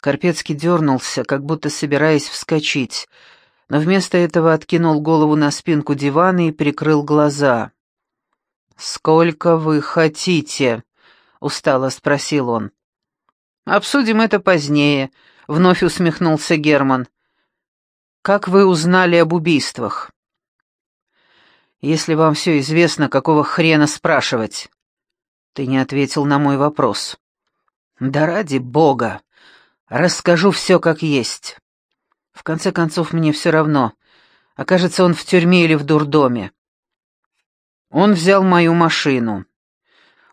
Карпецкий дернулся, как будто собираясь вскочить, но вместо этого откинул голову на спинку дивана и прикрыл глаза. «Сколько вы хотите?» — устало спросил он. «Обсудим это позднее», — вновь усмехнулся Герман. «Как вы узнали об убийствах?» «Если вам все известно, какого хрена спрашивать?» «Ты не ответил на мой вопрос». «Да ради бога! Расскажу все как есть. В конце концов, мне все равно, окажется он в тюрьме или в дурдоме. Он взял мою машину.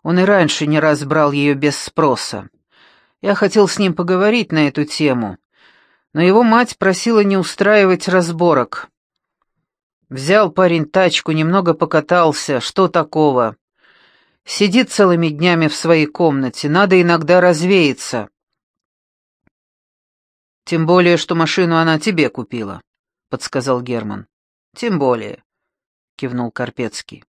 Он и раньше не раз брал ее без спроса. Я хотел с ним поговорить на эту тему, но его мать просила не устраивать разборок. Взял парень тачку, немного покатался, что такого? Сидит целыми днями в своей комнате, надо иногда развеяться. Тем более, что машину она тебе купила, — подсказал Герман. Тем более, — кивнул Карпецкий.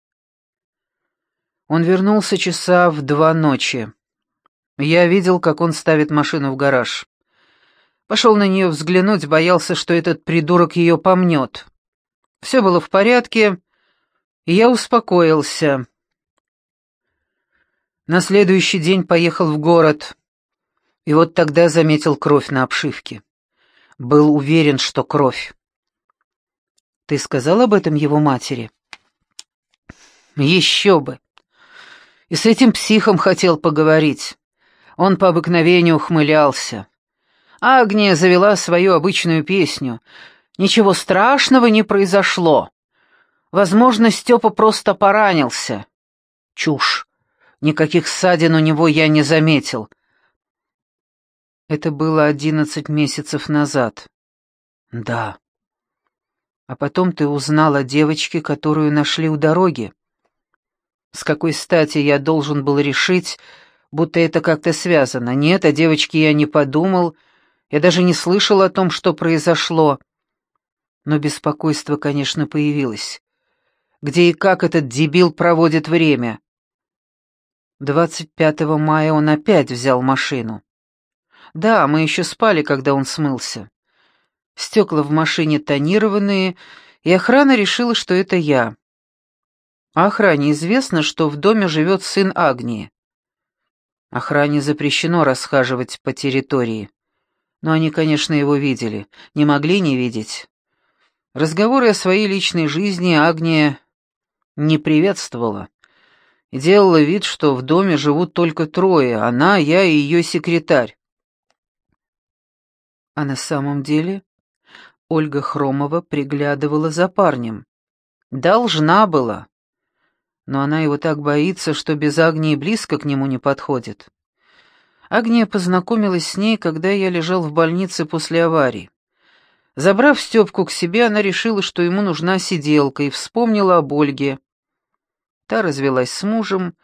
Он вернулся часа в два ночи. Я видел, как он ставит машину в гараж. Пошел на нее взглянуть, боялся, что этот придурок ее помнет. Все было в порядке, и я успокоился. На следующий день поехал в город, и вот тогда заметил кровь на обшивке. Был уверен, что кровь. Ты сказал об этом его матери? Еще бы. И с этим психом хотел поговорить. Он по обыкновению ухмылялся. Агния завела свою обычную песню. Ничего страшного не произошло. Возможно, Степа просто поранился. Чушь. Никаких ссадин у него я не заметил. Это было одиннадцать месяцев назад. Да. А потом ты узнал о девочке, которую нашли у дороги. С какой стати я должен был решить, будто это как-то связано? Нет, о девочке я не подумал, я даже не слышал о том, что произошло. Но беспокойство, конечно, появилось. Где и как этот дебил проводит время? 25 мая он опять взял машину. Да, мы еще спали, когда он смылся. Стекла в машине тонированные, и охрана решила, что это я. А охране известно, что в доме живет сын Агнии. Охране запрещено расхаживать по территории. Но они, конечно, его видели, не могли не видеть. Разговоры о своей личной жизни Агния не приветствовала делала вид, что в доме живут только трое, она, я и ее секретарь. А на самом деле Ольга Хромова приглядывала за парнем. Должна была но она его так боится, что без Агнии близко к нему не подходит. Агния познакомилась с ней, когда я лежал в больнице после аварии. Забрав Степку к себе, она решила, что ему нужна сиделка, и вспомнила об Ольге. Та развелась с мужем,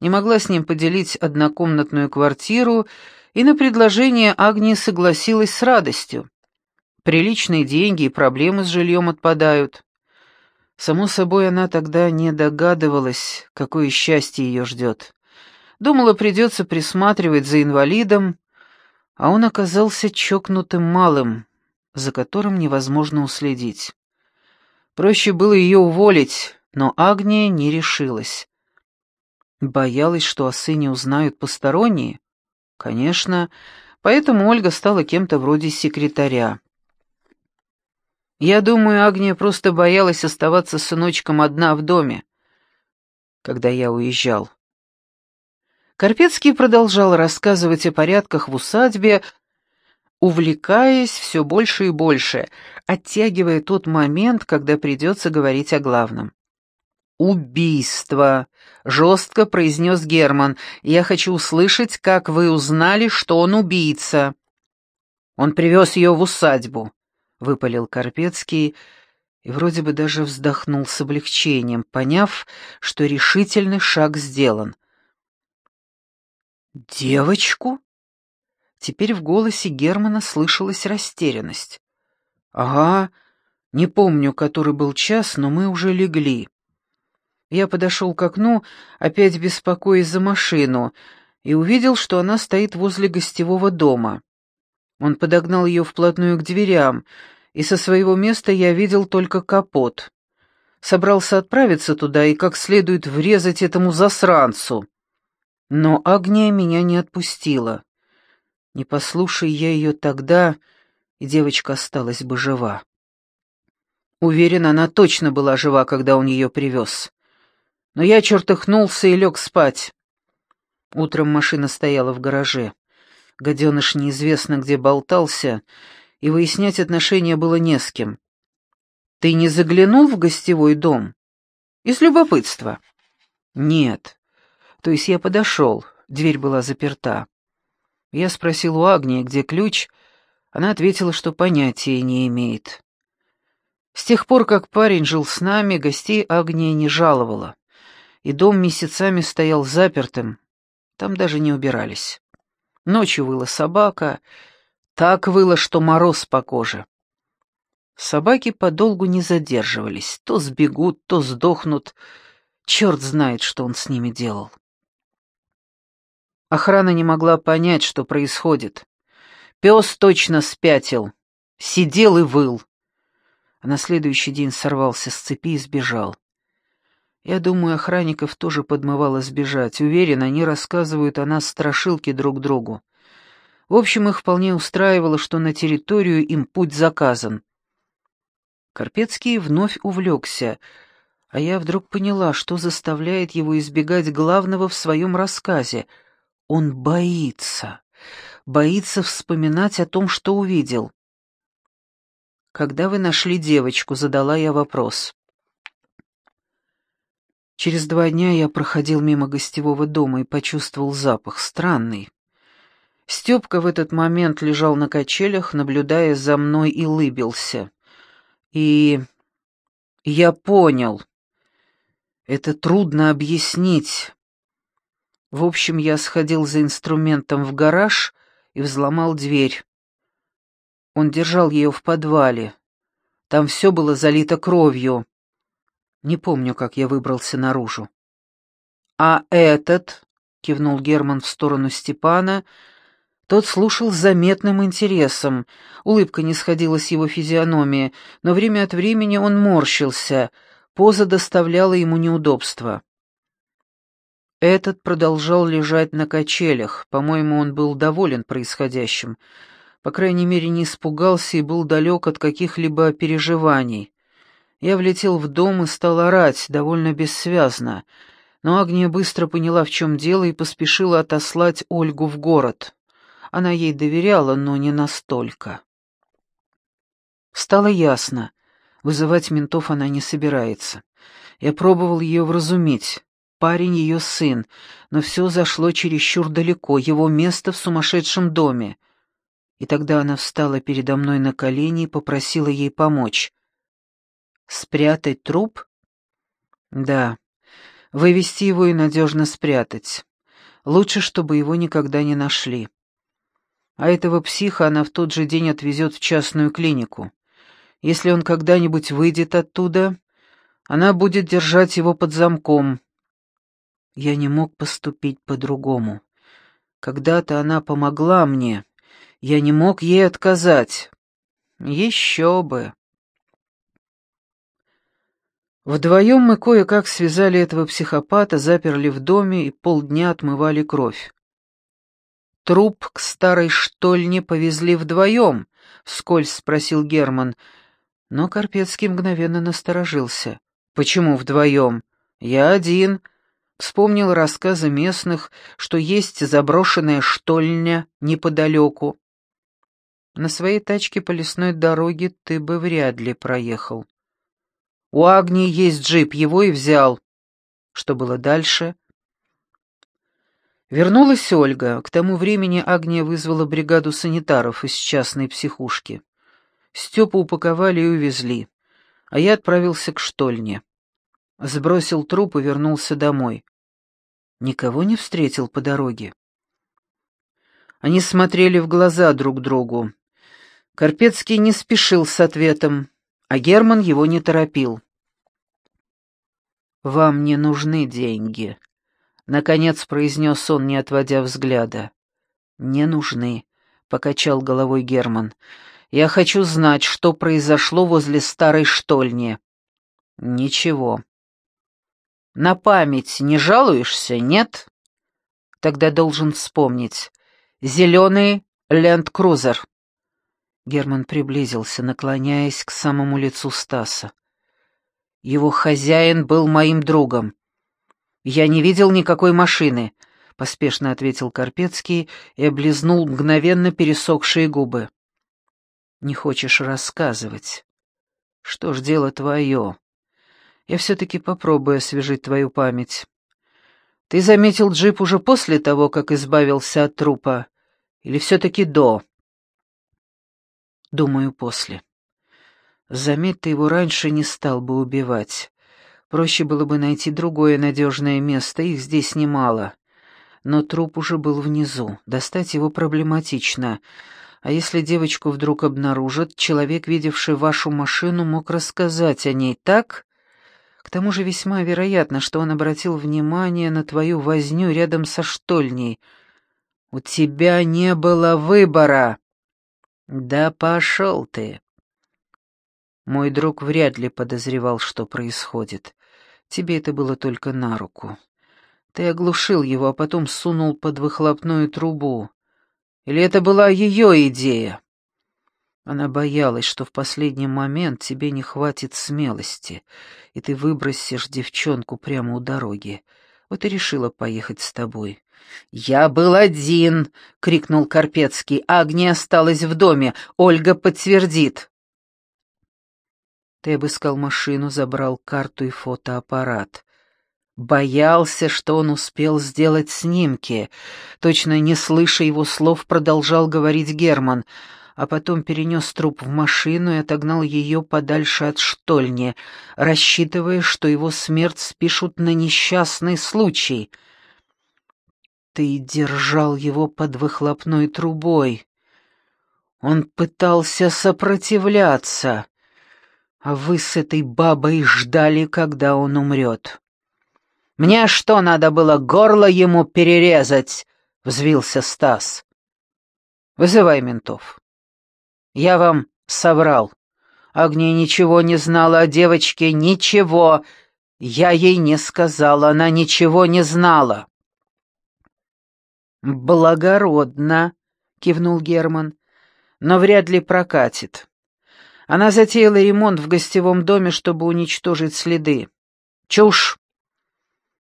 не могла с ним поделить однокомнатную квартиру, и на предложение Агнии согласилась с радостью. Приличные деньги и проблемы с жильем отпадают. Само собой, она тогда не догадывалась, какое счастье ее ждет. Думала, придется присматривать за инвалидом, а он оказался чокнутым малым, за которым невозможно уследить. Проще было ее уволить, но Агния не решилась. Боялась, что о сыне узнают посторонние? Конечно, поэтому Ольга стала кем-то вроде секретаря. Я думаю, Агния просто боялась оставаться с сыночком одна в доме, когда я уезжал. Карпецкий продолжал рассказывать о порядках в усадьбе, увлекаясь все больше и больше, оттягивая тот момент, когда придется говорить о главном. «Убийство!» — жестко произнес Герман. «Я хочу услышать, как вы узнали, что он убийца». Он привез ее в усадьбу выпалил Карпецкий и вроде бы даже вздохнул с облегчением, поняв, что решительный шаг сделан. «Девочку?» Теперь в голосе Германа слышалась растерянность. «Ага, не помню, который был час, но мы уже легли». Я подошел к окну, опять беспокоясь за машину, и увидел, что она стоит возле гостевого дома. Он подогнал ее вплотную к дверям, и со своего места я видел только капот. Собрался отправиться туда и как следует врезать этому засранцу. Но Агния меня не отпустила. Не послушай я ее тогда, и девочка осталась бы жива. Уверен, она точно была жива, когда он ее привез. Но я чертыхнулся и лег спать. Утром машина стояла в гараже. Гаденыш неизвестно где болтался, и выяснять отношения было не с кем. «Ты не заглянул в гостевой дом?» «Из любопытства». «Нет. То есть я подошел, дверь была заперта. Я спросил у Агнии, где ключ, она ответила, что понятия не имеет. С тех пор, как парень жил с нами, гостей Агния не жаловала, и дом месяцами стоял запертым, там даже не убирались. Ночью выла собака, так выла, что мороз по коже. Собаки подолгу не задерживались, то сбегут, то сдохнут. Черт знает, что он с ними делал. Охрана не могла понять, что происходит. Пес точно спятил, сидел и выл. А на следующий день сорвался с цепи и сбежал. Я думаю, охранников тоже подмывало сбежать. Уверен, они рассказывают о нас страшилки друг другу. В общем, их вполне устраивало, что на территорию им путь заказан. Карпецкий вновь увлекся, а я вдруг поняла, что заставляет его избегать главного в своем рассказе. Он боится. Боится вспоминать о том, что увидел. «Когда вы нашли девочку?» — задала я вопрос. Через два дня я проходил мимо гостевого дома и почувствовал запах, странный. Степка в этот момент лежал на качелях, наблюдая за мной и лыбился. И я понял. Это трудно объяснить. В общем, я сходил за инструментом в гараж и взломал дверь. Он держал ее в подвале. Там все было залито кровью. Не помню, как я выбрался наружу. «А этот?» — кивнул Герман в сторону Степана. Тот слушал с заметным интересом. Улыбка не сходила с его физиономии, но время от времени он морщился. Поза доставляла ему неудобства. Этот продолжал лежать на качелях. По-моему, он был доволен происходящим. По крайней мере, не испугался и был далек от каких-либо переживаний. Я влетел в дом и стал орать, довольно бессвязно, но Агния быстро поняла, в чем дело, и поспешила отослать Ольгу в город. Она ей доверяла, но не настолько. Стало ясно, вызывать ментов она не собирается. Я пробовал ее вразумить. Парень ее сын, но все зашло чересчур далеко, его место в сумасшедшем доме. И тогда она встала передо мной на колени и попросила ей помочь. Спрятать труп? Да. Вывести его и надежно спрятать. Лучше, чтобы его никогда не нашли. А этого психа она в тот же день отвезет в частную клинику. Если он когда-нибудь выйдет оттуда, она будет держать его под замком. Я не мог поступить по-другому. Когда-то она помогла мне. Я не мог ей отказать. Еще бы. Вдвоем мы кое-как связали этого психопата, заперли в доме и полдня отмывали кровь. «Труп к старой штольне повезли вдвоем?» — вскользь спросил Герман. Но Карпецкий мгновенно насторожился. «Почему вдвоем? Я один». Вспомнил рассказы местных, что есть заброшенная штольня неподалеку. На своей тачке по лесной дороге ты бы вряд ли проехал. У Агнии есть джип, его и взял. Что было дальше? Вернулась Ольга. К тому времени Агния вызвала бригаду санитаров из частной психушки. Степу упаковали и увезли, а я отправился к штольне. Сбросил труп и вернулся домой. Никого не встретил по дороге. Они смотрели в глаза друг другу. Карпецкий не спешил с ответом, а Герман его не торопил. «Вам не нужны деньги», — наконец произнес он, не отводя взгляда. «Не нужны», — покачал головой Герман. «Я хочу знать, что произошло возле старой штольни». «Ничего». «На память не жалуешься, нет?» «Тогда должен вспомнить. Зеленый ленд-крузер». Герман приблизился, наклоняясь к самому лицу Стаса. «Его хозяин был моим другом. Я не видел никакой машины», — поспешно ответил Карпецкий и облизнул мгновенно пересохшие губы. «Не хочешь рассказывать? Что ж, дело твое. Я все-таки попробую освежить твою память. Ты заметил джип уже после того, как избавился от трупа, или все-таки до?» Думаю, после. Заметь, его раньше не стал бы убивать. Проще было бы найти другое надежное место, их здесь немало. Но труп уже был внизу, достать его проблематично. А если девочку вдруг обнаружат, человек, видевший вашу машину, мог рассказать о ней, так? К тому же весьма вероятно, что он обратил внимание на твою возню рядом со штольней. У тебя не было выбора. «Да пошел ты!» Мой друг вряд ли подозревал, что происходит. Тебе это было только на руку. Ты оглушил его, а потом сунул под выхлопную трубу. Или это была ее идея? Она боялась, что в последний момент тебе не хватит смелости, и ты выбросишь девчонку прямо у дороги. Вот и решила поехать с тобой. «Я был один!» — крикнул Карпецкий. «Агния осталась в доме. Ольга подтвердит». Ты обыскал машину, забрал карту и фотоаппарат. Боялся, что он успел сделать снимки. Точно не слыша его слов, продолжал говорить Герман, а потом перенес труп в машину и отогнал ее подальше от штольни, рассчитывая, что его смерть спишут на несчастный случай — ты держал его под выхлопной трубой. Он пытался сопротивляться, а вы с этой бабой ждали, когда он умрет. Мне что, надо было горло ему перерезать? — взвился Стас. «Вызывай ментов». «Я вам соврал. Агния ничего не знала о девочке, ничего. Я ей не сказала, она ничего не знала». «Благородно», — кивнул Герман, — «но вряд ли прокатит. Она затеяла ремонт в гостевом доме, чтобы уничтожить следы. Чушь!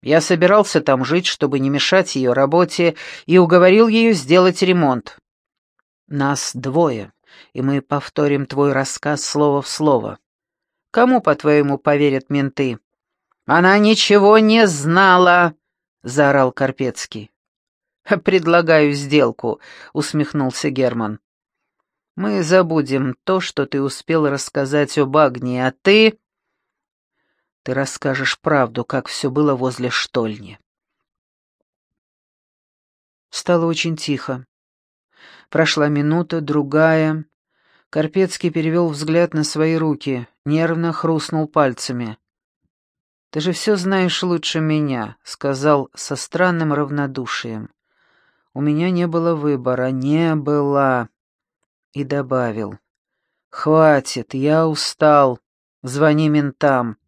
Я собирался там жить, чтобы не мешать ее работе, и уговорил ее сделать ремонт. Нас двое, и мы повторим твой рассказ слово в слово. Кому, по-твоему, поверят менты?» «Она ничего не знала!» — заорал Карпецкий. «Предлагаю сделку», — усмехнулся Герман. «Мы забудем то, что ты успел рассказать об Агнии, а ты...» «Ты расскажешь правду, как все было возле штольни». Стало очень тихо. Прошла минута, другая. Карпецкий перевел взгляд на свои руки, нервно хрустнул пальцами. «Ты же все знаешь лучше меня», — сказал со странным равнодушием. У меня не было выбора, не было. И добавил. «Хватит, я устал. Звони ментам».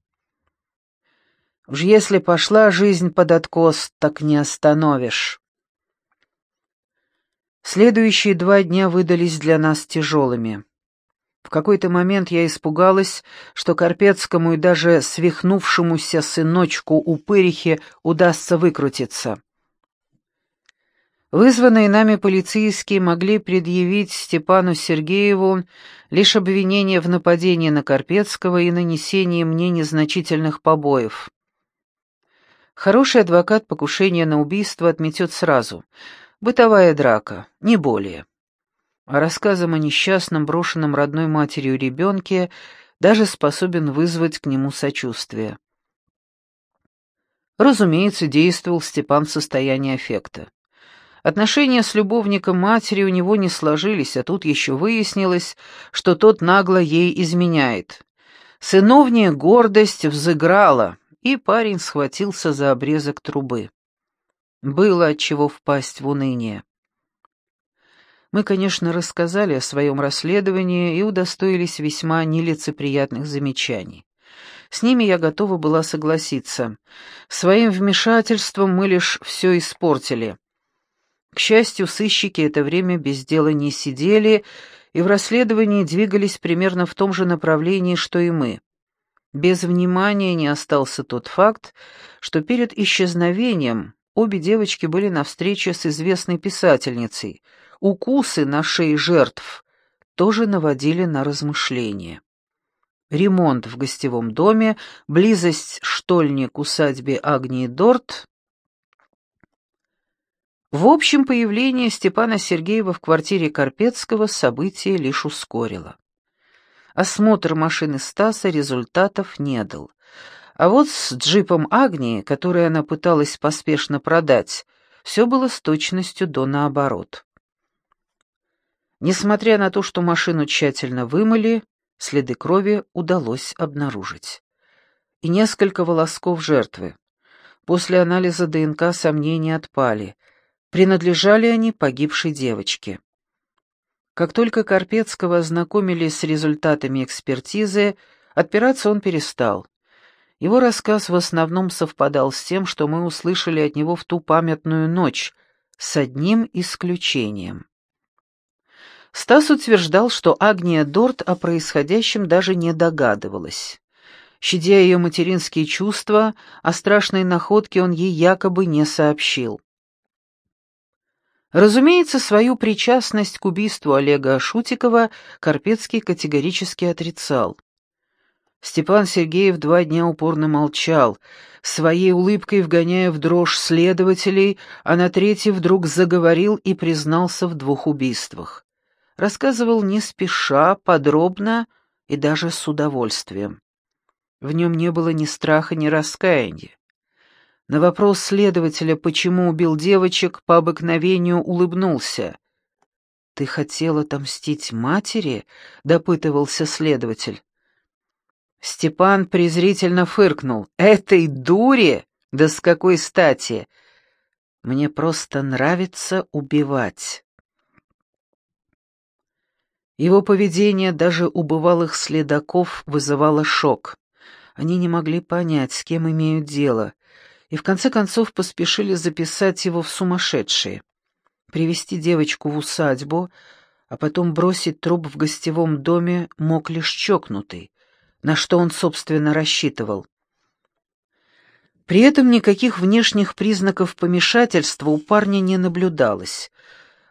Уж если пошла жизнь под откос, так не остановишь. Следующие два дня выдались для нас тяжелыми. В какой-то момент я испугалась, что Карпецкому и даже свихнувшемуся сыночку Упырихе удастся выкрутиться. Вызванные нами полицейские могли предъявить Степану Сергееву лишь обвинение в нападении на Карпецкого и нанесении мне незначительных побоев. Хороший адвокат покушения на убийство отметет сразу. Бытовая драка, не более. А рассказом о несчастном, брошенном родной матерью ребенке даже способен вызвать к нему сочувствие. Разумеется, действовал Степан в состоянии аффекта. Отношения с любовником матери у него не сложились, а тут еще выяснилось, что тот нагло ей изменяет. Сыновняя гордость взыграла, и парень схватился за обрезок трубы. Было от чего впасть в уныние. Мы, конечно, рассказали о своем расследовании и удостоились весьма нелицеприятных замечаний. С ними я готова была согласиться. Своим вмешательством мы лишь все испортили. К счастью, сыщики это время без дела не сидели и в расследовании двигались примерно в том же направлении, что и мы. Без внимания не остался тот факт, что перед исчезновением обе девочки были на встрече с известной писательницей — укусы на шее жертв тоже наводили на размышления. Ремонт в гостевом доме, близость штольни к усадьбе Агнии Дорт. В общем, появление Степана Сергеева в квартире Карпецкого событие лишь ускорило. Осмотр машины Стаса результатов не дал. А вот с джипом Агнии, который она пыталась поспешно продать, все было с точностью до наоборот. Несмотря на то, что машину тщательно вымыли, следы крови удалось обнаружить. И несколько волосков жертвы. После анализа ДНК сомнения отпали. Принадлежали они погибшей девочке. Как только Карпецкого ознакомились с результатами экспертизы, отпираться он перестал. Его рассказ в основном совпадал с тем, что мы услышали от него в ту памятную ночь, с одним исключением. Стас утверждал, что Агния Дорт о происходящем даже не догадывалась. Щадя ее материнские чувства, о страшной находке он ей якобы не сообщил. Разумеется, свою причастность к убийству Олега Шутикова Карпецкий категорически отрицал. Степан Сергеев два дня упорно молчал, своей улыбкой вгоняя в дрожь следователей, а на третий вдруг заговорил и признался в двух убийствах рассказывал не спеша, подробно и даже с удовольствием. В нем не было ни страха, ни раскаяния. На вопрос следователя, почему убил девочек, по обыкновению улыбнулся. «Ты хотел отомстить матери?» — допытывался следователь. Степан презрительно фыркнул. «Этой дуре? Да с какой стати? Мне просто нравится убивать». Его поведение даже у бывалых следаков вызывало шок. Они не могли понять, с кем имеют дело, и в конце концов поспешили записать его в сумасшедшие. Привести девочку в усадьбу, а потом бросить труп в гостевом доме мог лишь чокнутый, на что он, собственно, рассчитывал. При этом никаких внешних признаков помешательства у парня не наблюдалось —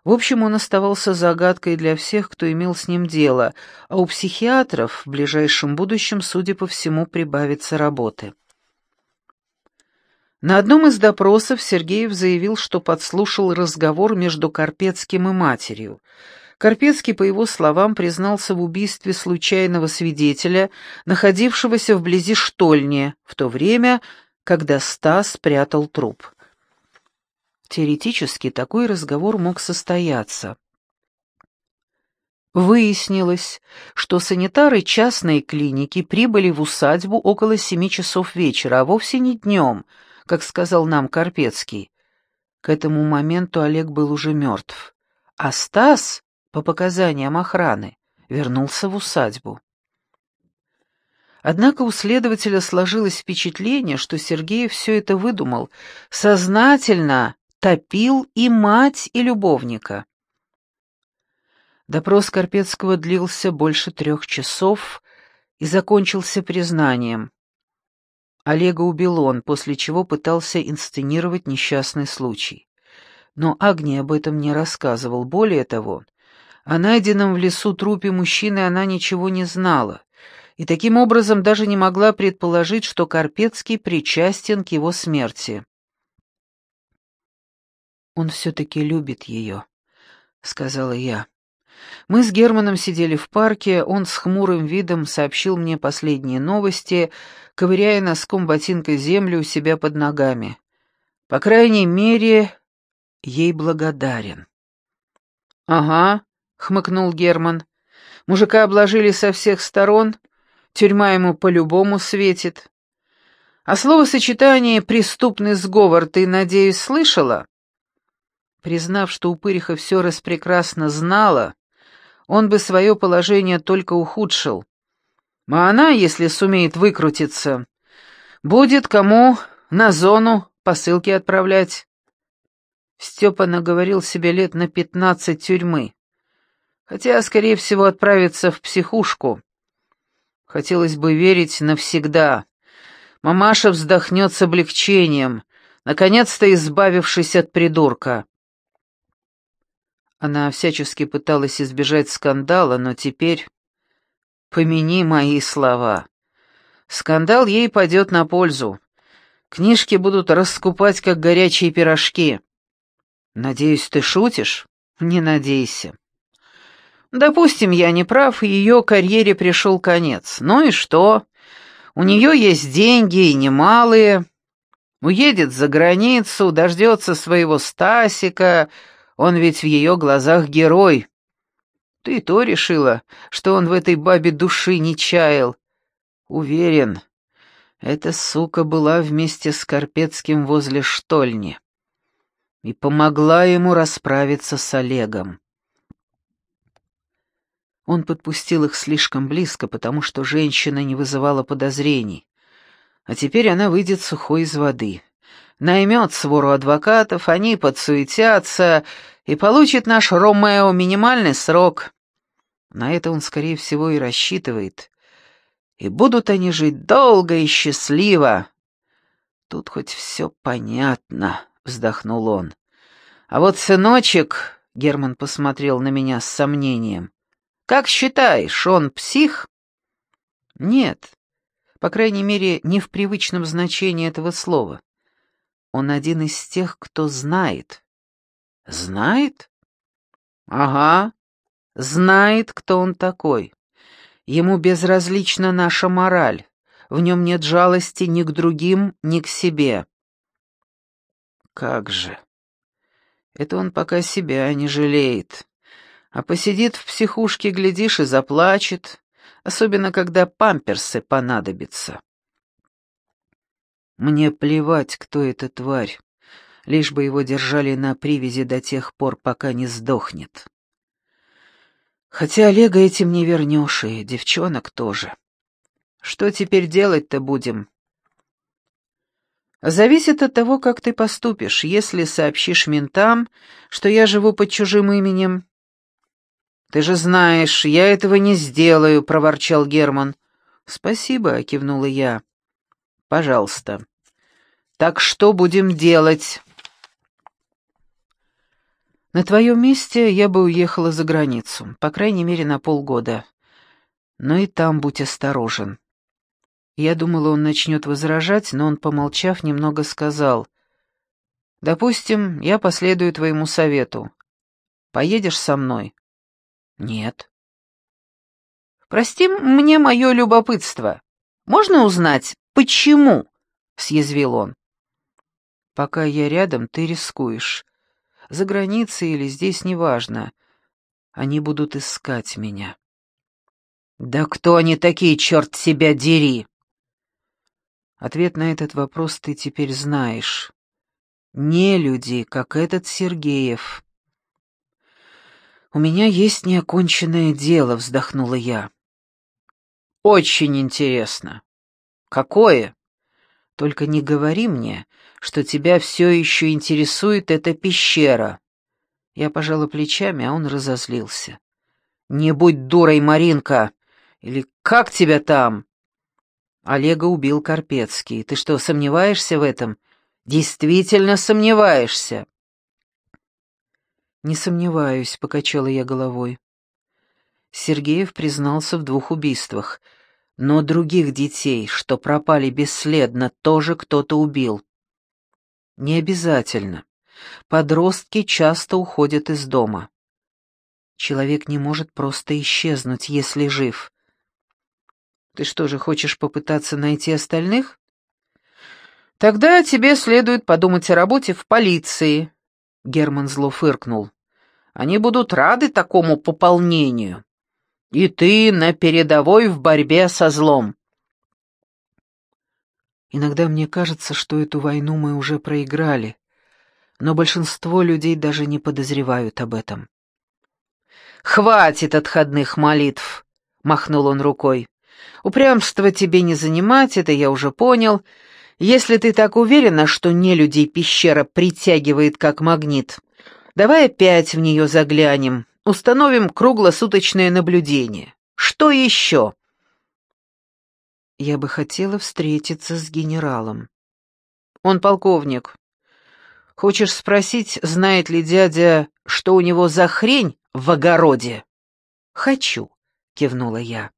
в общем, он оставался загадкой для всех, кто имел с ним дело, а у психиатров в ближайшем будущем, судя по всему, прибавится работы. На одном из допросов Сергеев заявил, что подслушал разговор между Карпецким и матерью. Карпецкий, по его словам, признался в убийстве случайного свидетеля, находившегося вблизи штольни, в то время, когда Стас прятал труп. Теоретически такой разговор мог состояться. Выяснилось, что санитары частной клиники прибыли в усадьбу около семи часов вечера, а вовсе не днем, как сказал нам Карпецкий. К этому моменту Олег был уже мертв, а Стас, по показаниям охраны, вернулся в усадьбу. Однако у следователя сложилось впечатление, что Сергей все это выдумал, сознательно топил и мать, и любовника. Допрос Карпецкого длился больше трех часов и закончился признанием. Олега убил он, после чего пытался инсценировать несчастный случай. Но Агния об этом не рассказывал. Более того, о найденном в лесу трупе мужчины она ничего не знала, и таким образом даже не могла предположить, что Карпецкий причастен к его смерти. «Он все-таки любит ее», — сказала я. Мы с Германом сидели в парке, он с хмурым видом сообщил мне последние новости, ковыряя носком ботинка землю у себя под ногами. По крайней мере, ей благодарен. «Ага», — хмыкнул Герман. «Мужика обложили со всех сторон, тюрьма ему по-любому светит. А словосочетание «преступный сговор» ты, надеюсь, слышала?» Признав, что упыриха все распрекрасно знала, он бы свое положение только ухудшил. А она, если сумеет выкрутиться, будет кому на зону посылки отправлять. Степа наговорил себе лет на пятнадцать тюрьмы, хотя, скорее всего, отправится в психушку. Хотелось бы верить навсегда. Мамаша вздохнет с облегчением, наконец-то избавившись от придурка. Она всячески пыталась избежать скандала, но теперь... Помяни мои слова. Скандал ей пойдет на пользу. Книжки будут раскупать, как горячие пирожки. Надеюсь, ты шутишь? Не надейся. Допустим, я не прав, и ее карьере пришел конец. Ну и что? У нее есть деньги, и немалые. Уедет за границу, дождется своего Стасика, он ведь в ее глазах герой. Ты то решила, что он в этой бабе души не чаял. Уверен, эта сука была вместе с Карпецким возле штольни и помогла ему расправиться с Олегом. Он подпустил их слишком близко, потому что женщина не вызывала подозрений. А теперь она выйдет сухой из воды наймет свору адвокатов, они подсуетятся, и получит наш Ромео минимальный срок. На это он, скорее всего, и рассчитывает. И будут они жить долго и счастливо. Тут хоть все понятно, вздохнул он. А вот сыночек, Герман посмотрел на меня с сомнением. Как считаешь, он псих? Нет. По крайней мере, не в привычном значении этого слова. Он один из тех, кто знает. Знает? Ага, знает, кто он такой. Ему безразлична наша мораль. В нем нет жалости ни к другим, ни к себе. Как же. Это он пока себя не жалеет. А посидит в психушке, глядишь, и заплачет, особенно когда памперсы понадобятся. Мне плевать, кто эта тварь, лишь бы его держали на привязи до тех пор, пока не сдохнет. Хотя Олега этим не вернешь, и девчонок тоже. Что теперь делать-то будем? Зависит от того, как ты поступишь. Если сообщишь ментам, что я живу под чужим именем... Ты же знаешь, я этого не сделаю, проворчал Герман. Спасибо, кивнула я. Пожалуйста. Так что будем делать? На твоем месте я бы уехала за границу, по крайней мере, на полгода. Но и там будь осторожен. Я думала, он начнет возражать, но он, помолчав, немного сказал. «Допустим, я последую твоему совету. Поедешь со мной?» «Нет». «Прости мне мое любопытство. Можно узнать, «Почему?» — съязвил он. «Пока я рядом, ты рискуешь. За границей или здесь, неважно. Они будут искать меня». «Да кто они такие, черт себя дери?» Ответ на этот вопрос ты теперь знаешь. Не люди, как этот Сергеев. «У меня есть неоконченное дело», — вздохнула я. «Очень интересно. «Какое?» «Только не говори мне, что тебя все еще интересует эта пещера». Я пожала плечами, а он разозлился. «Не будь дурой, Маринка! Или как тебя там?» Олега убил Карпецкий. Ты что, сомневаешься в этом? Действительно сомневаешься?» «Не сомневаюсь», — покачала я головой. Сергеев признался в двух убийствах — но других детей, что пропали бесследно, тоже кто-то убил. Не обязательно. Подростки часто уходят из дома. Человек не может просто исчезнуть, если жив. Ты что же, хочешь попытаться найти остальных? Тогда тебе следует подумать о работе в полиции. Герман зло фыркнул. Они будут рады такому пополнению. И ты на передовой в борьбе со злом. Иногда мне кажется, что эту войну мы уже проиграли. но большинство людей даже не подозревают об этом. «Хватит отходных молитв!» — махнул он рукой. «Упрямство тебе не занимать, это я уже понял. Если ты так уверена, что не людей пещера притягивает как магнит, давай опять в нее заглянем, установим круглосуточное наблюдение. Что еще?» «Я бы хотела встретиться с генералом». «Он полковник. Хочешь спросить, знает ли дядя, что у него за хрень в огороде?» «Хочу», — кивнула я.